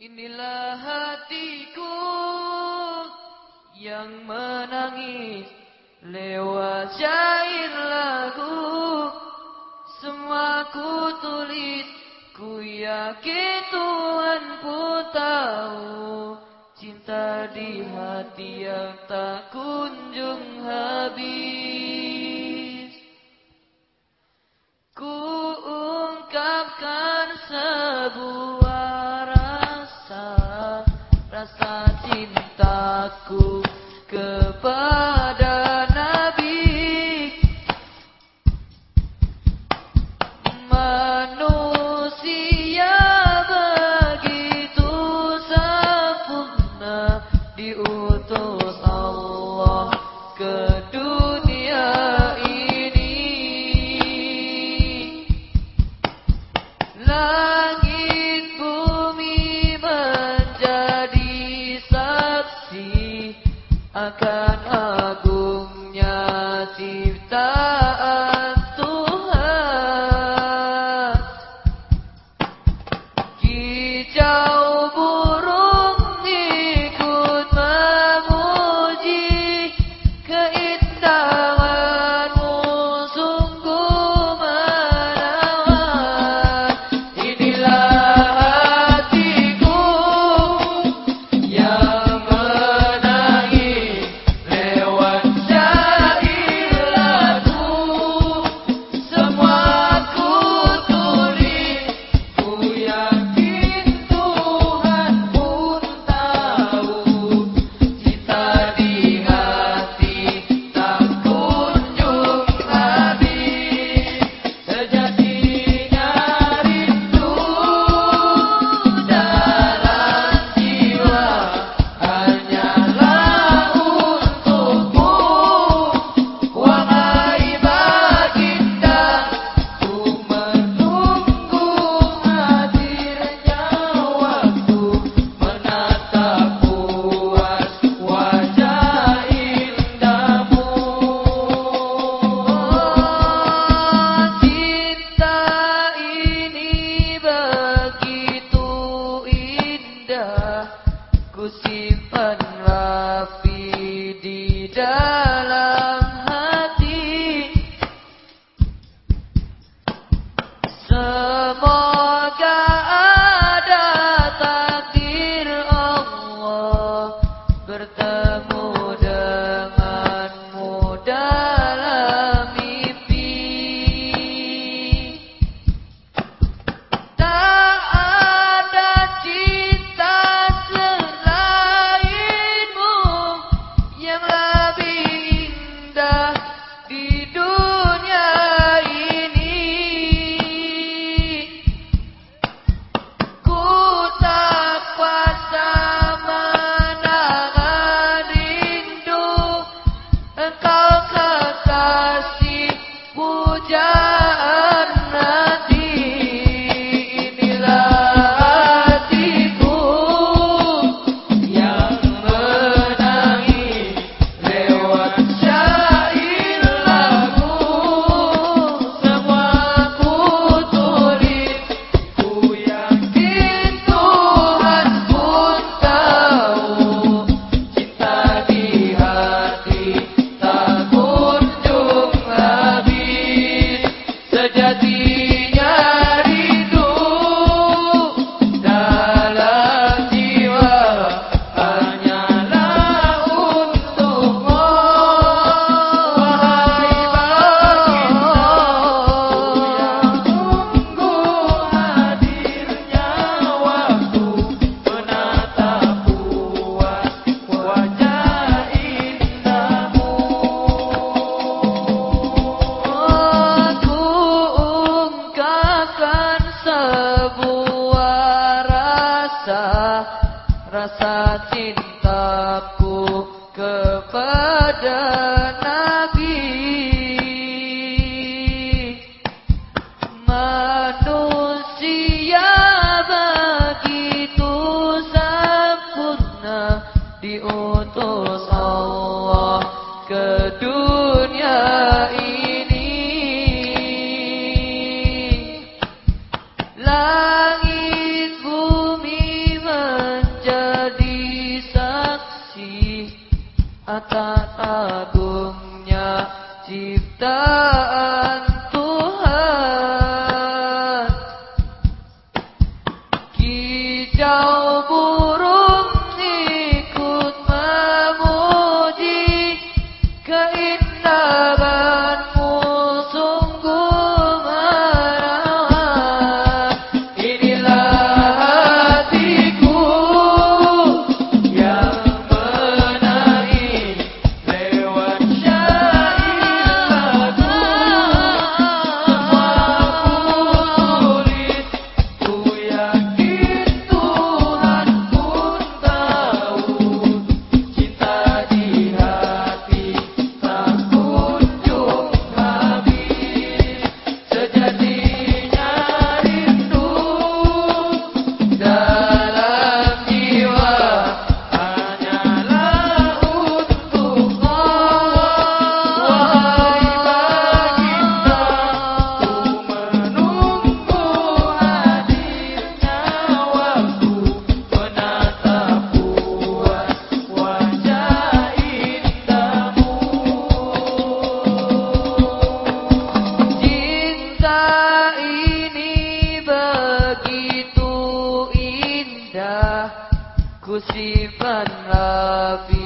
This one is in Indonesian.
Inilah hatiku yang menangis lewat syair lagu. Semua ku tulis, ku yakin Tuhan ku tahu. Cinta di hati yang tak kunjung habis. Ku ungkapkan sebuah cintaku kepada Nabi. Manusia begitu sempurna diuji akan agungnya cinta rasa rasa cintaku kepada Nabi. Tak agungnya ciptaan Musibah Nabi